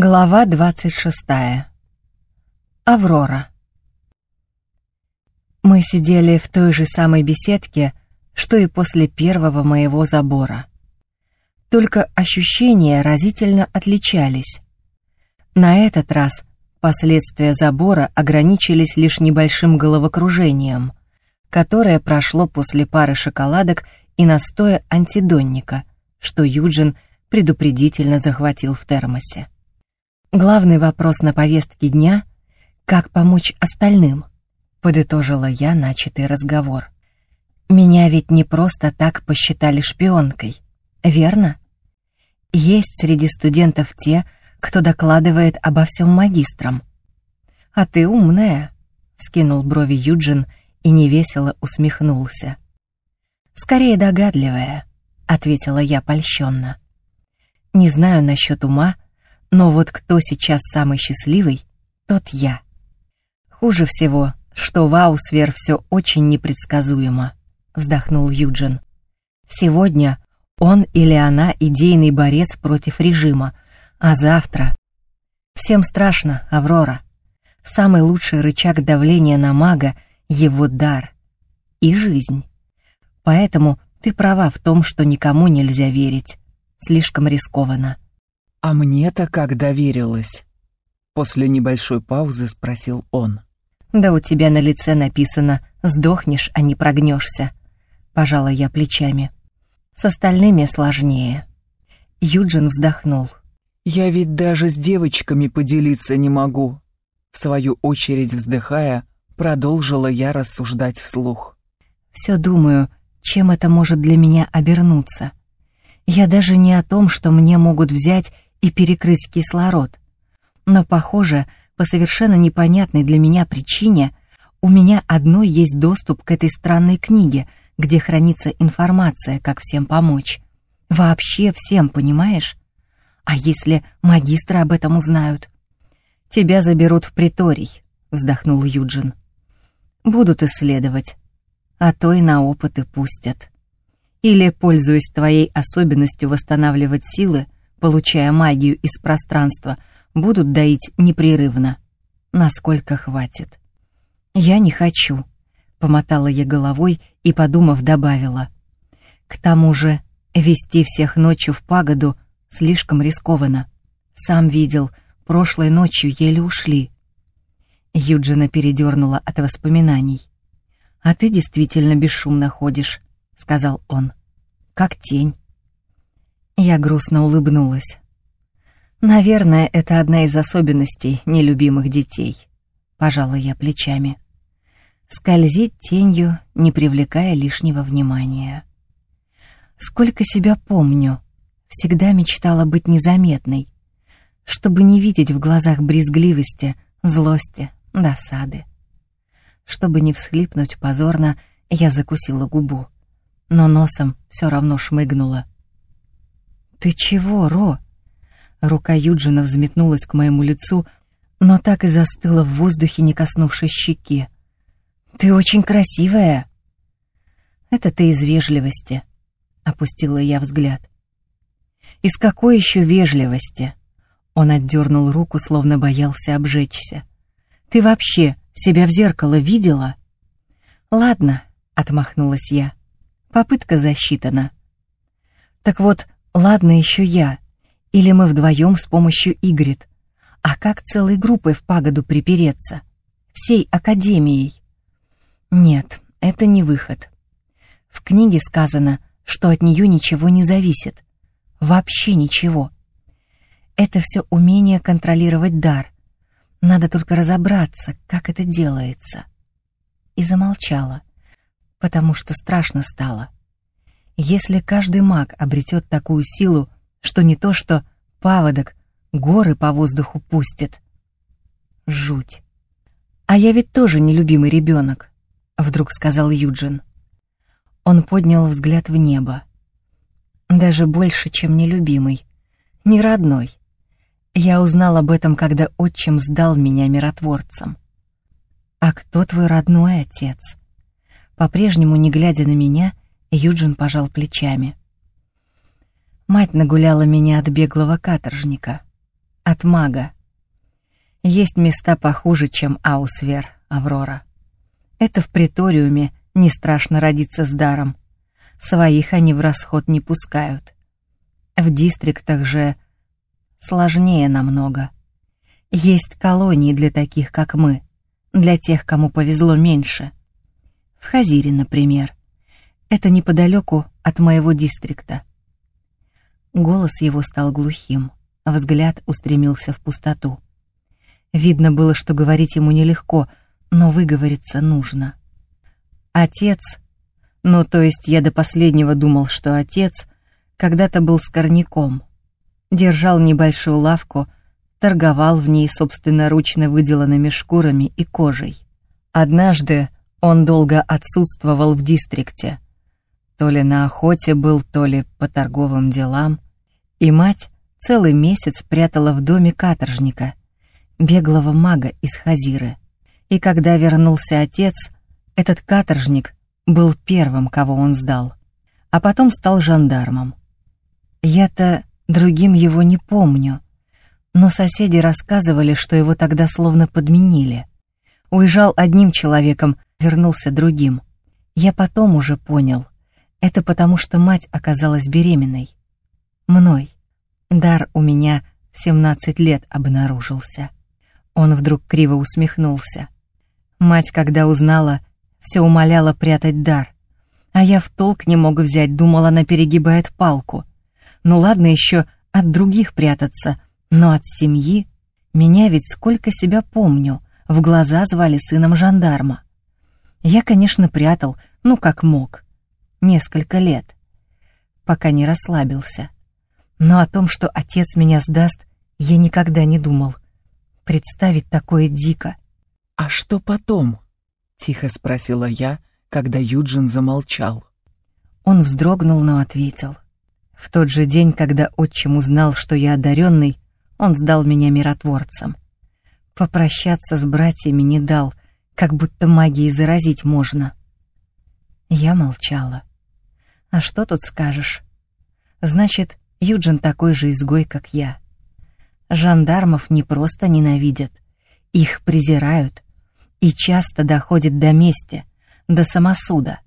Глава 26. Аврора. Мы сидели в той же самой беседке, что и после первого моего забора. Только ощущения разительно отличались. На этот раз последствия забора ограничились лишь небольшим головокружением, которое прошло после пары шоколадок и настоя антидонника, что Юджин предупредительно захватил в термосе. Главный вопрос на повестке дня — как помочь остальным, подытожила я начатый разговор. Меня ведь не просто так посчитали шпионкой, верно? Есть среди студентов те, кто докладывает обо всем магистрам. А ты умная, скинул брови Юджин и невесело усмехнулся. Скорее догадливая, ответила я польщенно. Не знаю насчет ума, но вот кто сейчас самый счастливый, тот я. Хуже всего, что в Аусвер все очень непредсказуемо, вздохнул Юджин. Сегодня он или она идейный борец против режима, а завтра... Всем страшно, Аврора. Самый лучший рычаг давления на мага — его дар и жизнь. Поэтому ты права в том, что никому нельзя верить. Слишком рискованно. «А мне-то как доверилась?» После небольшой паузы спросил он. «Да у тебя на лице написано «сдохнешь, а не прогнешься», — пожала я плечами. «С остальными сложнее». Юджин вздохнул. «Я ведь даже с девочками поделиться не могу». В свою очередь вздыхая, продолжила я рассуждать вслух. «Все думаю, чем это может для меня обернуться. Я даже не о том, что мне могут взять и перекрыть кислород. Но, похоже, по совершенно непонятной для меня причине, у меня одной есть доступ к этой странной книге, где хранится информация, как всем помочь. Вообще всем, понимаешь? А если магистры об этом узнают? Тебя заберут в приторий, вздохнул Юджин. Будут исследовать, а то и на опыты пустят. Или, пользуясь твоей особенностью восстанавливать силы, получая магию из пространства, будут доить непрерывно. Насколько хватит. Я не хочу, помотала я головой и, подумав, добавила. К тому же, вести всех ночью в пагоду слишком рискованно. Сам видел, прошлой ночью еле ушли. Юджина передернула от воспоминаний. «А ты действительно бесшумно ходишь», — сказал он. «Как тень». Я грустно улыбнулась. «Наверное, это одна из особенностей нелюбимых детей», — пожала я плечами. Скользить тенью, не привлекая лишнего внимания. Сколько себя помню, всегда мечтала быть незаметной, чтобы не видеть в глазах брезгливости, злости, досады. Чтобы не всхлипнуть позорно, я закусила губу, но носом все равно шмыгнула. «Ты чего, Ро?» Рука Юджина взметнулась к моему лицу, но так и застыла в воздухе, не коснувшись щеки. «Ты очень красивая!» «Это ты из вежливости», — опустила я взгляд. «Из какой еще вежливости?» Он отдернул руку, словно боялся обжечься. «Ты вообще себя в зеркало видела?» «Ладно», — отмахнулась я. «Попытка засчитана». «Так вот, ладно еще я. Или мы вдвоем с помощью Игрит. А как целой группой в пагоду припереться? Всей академией?» «Нет, это не выход. В книге сказано, что от нее ничего не зависит. Вообще ничего. Это все умение контролировать дар, надо только разобраться, как это делается. И замолчала, потому что страшно стало. Если каждый маг обретет такую силу, что не то что паводок, горы по воздуху пустит. Жуть. А я ведь тоже нелюбимый ребенок, вдруг сказал Юджин. Он поднял взгляд в небо. Даже больше, чем нелюбимый, не родной. Я узнал об этом, когда отчим сдал меня миротворцам. А кто твой родной отец? По-прежнему, не глядя на меня, Юджин пожал плечами. Мать нагуляла меня от беглого каторжника. от мага. Есть места похуже, чем Аусвер, Аврора. Это в приториуме не страшно родиться с даром. Своих они в расход не пускают. В дистриктах же сложнее намного. Есть колонии для таких, как мы, для тех, кому повезло меньше. В Хазире, например. Это неподалеку от моего дистрикта. Голос его стал глухим, взгляд устремился в пустоту. Видно было, что говорить ему нелегко, но выговориться нужно. Отец, ну то есть я до последнего думал, что отец когда-то был скорняком, держал небольшую лавку, торговал в ней собственноручно выделанными шкурами и кожей. Однажды он долго отсутствовал в дистрикте. То ли на охоте был, то ли по торговым делам. И мать целый месяц прятала в доме каторжника, беглого мага из Хазиры. И когда вернулся отец, этот каторжник был первым, кого он сдал, а потом стал жандармом. Я-то другим его не помню, но соседи рассказывали, что его тогда словно подменили. Уезжал одним человеком, вернулся другим. Я потом уже понял. Это потому, что мать оказалась беременной. Мной. Дар у меня в 17 лет обнаружился. Он вдруг криво усмехнулся. Мать, когда узнала, все умоляла прятать дар. А я в толк не мог взять, думал, она перегибает палку. Ну ладно еще от других прятаться, но от семьи... Меня ведь сколько себя помню, в глаза звали сыном жандарма. Я, конечно, прятал, ну как мог. Несколько лет. Пока не расслабился. Но о том, что отец меня сдаст, я никогда не думал. Представить такое дико. «А что потом?» — тихо спросила я, когда Юджин замолчал. Он вздрогнул, но ответил. В тот же день, когда отчим узнал, что я одаренный, он сдал меня миротворцам. Попрощаться с братьями не дал, как будто магией заразить можно. Я молчала. А что тут скажешь? Значит, Юджин такой же изгой, как я. Жандармов не просто ненавидят, их презирают. И часто доходит до мести, до самосуда.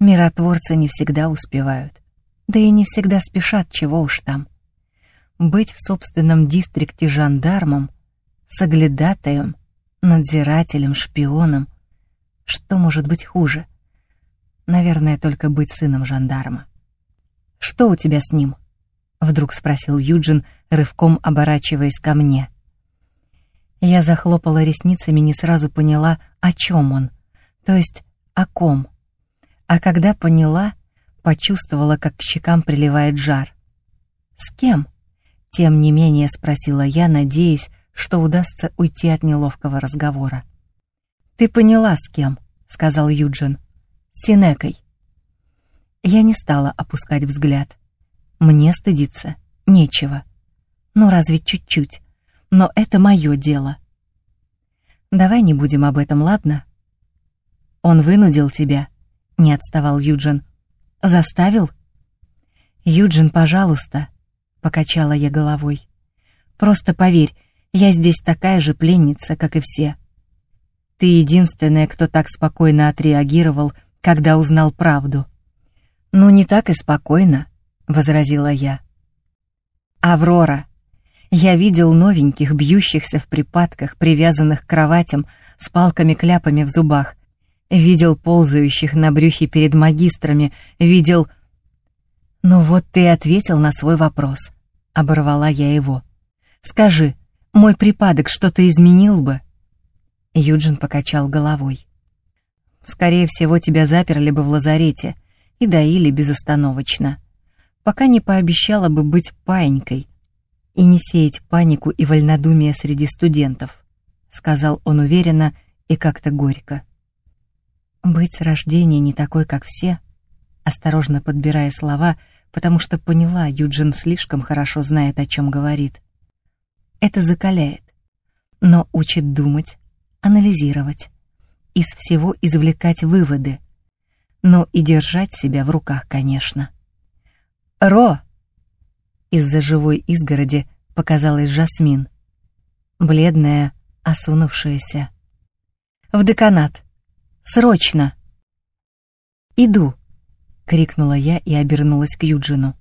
Миротворцы не всегда успевают. Да и не всегда спешат, чего уж там. Быть в собственном дистрикте жандармом, соглядатаем, надзирателем, шпионом. Что может быть хуже? Наверное, только быть сыном жандарма. «Что у тебя с ним?» — вдруг спросил Юджин, рывком оборачиваясь ко мне. Я захлопала ресницами, не сразу поняла, о чем он, то есть о ком. А когда поняла, почувствовала, как к щекам приливает жар. «С кем?» Тем не менее спросила я, надеясь, что удастся уйти от неловкого разговора. «Ты поняла, с кем?» — сказал Юджин. «С Синекой». Я не стала опускать взгляд. Мне стыдиться нечего. Ну, разве чуть-чуть. Но это мое дело. Давай не будем об этом, ладно? Он вынудил тебя, не отставал Юджин. Заставил? Юджин, пожалуйста, покачала я головой. Просто поверь, я здесь такая же пленница, как и все. Ты единственная, кто так спокойно отреагировал, когда узнал правду. Ну, не так и спокойно, возразила я. Аврора. Я видел новеньких, бьющихся в припадках, привязанных к кроватям, с палками-кляпами в зубах. Видел ползающих на брюхе перед магистрами, видел... «Ну вот ты ответил на свой вопрос», — оборвала я его. «Скажи, мой припадок что-то изменил бы?» Юджин покачал головой. «Скорее всего, тебя заперли бы в лазарете и доили безостановочно, пока не пообещала бы быть паинькой и не сеять панику и вольнодумие среди студентов», сказал он уверенно и как-то горько. «Быть с рождения не такой, как все», осторожно подбирая слова, потому что поняла, Юджин слишком хорошо знает, о чем говорит. Это закаляет, но учит думать, анализировать, из всего извлекать выводы, но и держать себя в руках, конечно. «Ро!» Из-за живой изгороди показалась Жасмин. Бледная, осунувшаяся. «В деканат! Срочно!» «Иду!» — крикнула я и обернулась к Юджину.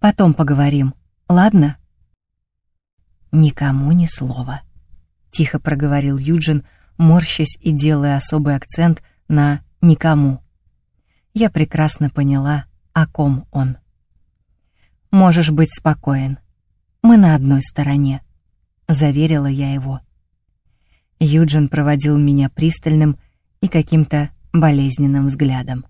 «Потом поговорим, ладно?» «Никому ни слова», — тихо проговорил Юджин, морщась и делая особый акцент на «никому». Я прекрасно поняла, о ком он. «Можешь быть спокоен. Мы на одной стороне», — заверила я его. Юджин проводил меня пристальным и каким-то болезненным взглядом.